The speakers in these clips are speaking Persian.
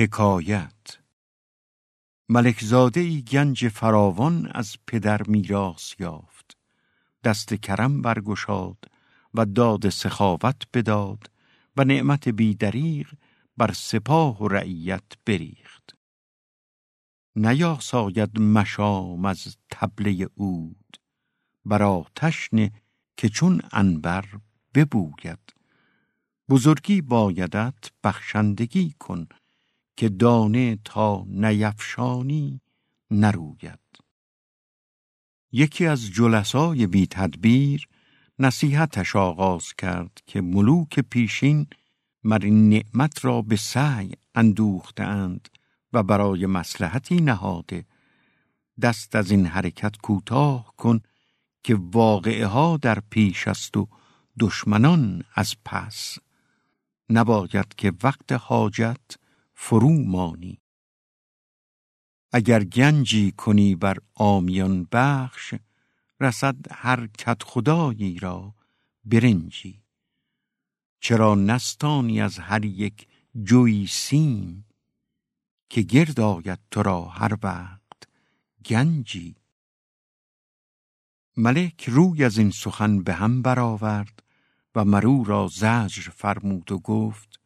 حکایت. ملکزاده ای گنج فراوان از پدر میراث یافت. دست کرم برگشاد و داد سخاوت بداد و نعمت بیدریغ بر سپاه و رعیت بریخت. نیاساید مشام از تبله عود. بر آتش که چون انبر ببوید. بزرگی بایدت بخشندگی کن که دانه تا نیفشانی نروید. یکی از جلسای بی تدبیر نصیحتش آغاز کرد که ملوک پیشین مر این نعمت را به سعی اندوختند و برای مسلحتی نهاده. دست از این حرکت کوتاه کن که واقعه ها در پیش است و دشمنان از پس. نباید که وقت حاجت فرو مانی. اگر گنجی کنی بر آمیان بخش رسد هر کت خدایی را برنجی. چرا نستانی از هر یک جوی سیم که گرد آید تو را هر وقت گنجی. ملک روی از این سخن به هم برآورد و مرو را زجر فرمود و گفت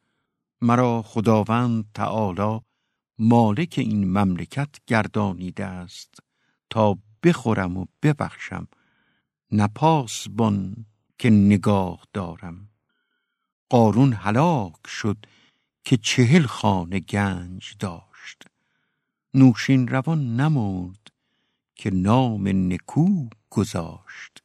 مرا خداوند تعالی مالک این مملکت گردانیده است تا بخورم و ببخشم نپاس بان که نگاه دارم. قارون هلاک شد که چهل خانه گنج داشت. نوشین روان نمرد که نام نکو گذاشت.